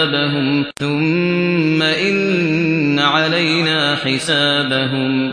إيابهم ثم إن علينا حسابهم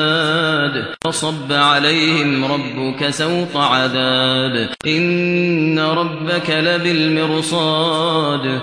العباد فصب عليهم ربك سوط عذاب. إن ربك لبالمرصاد.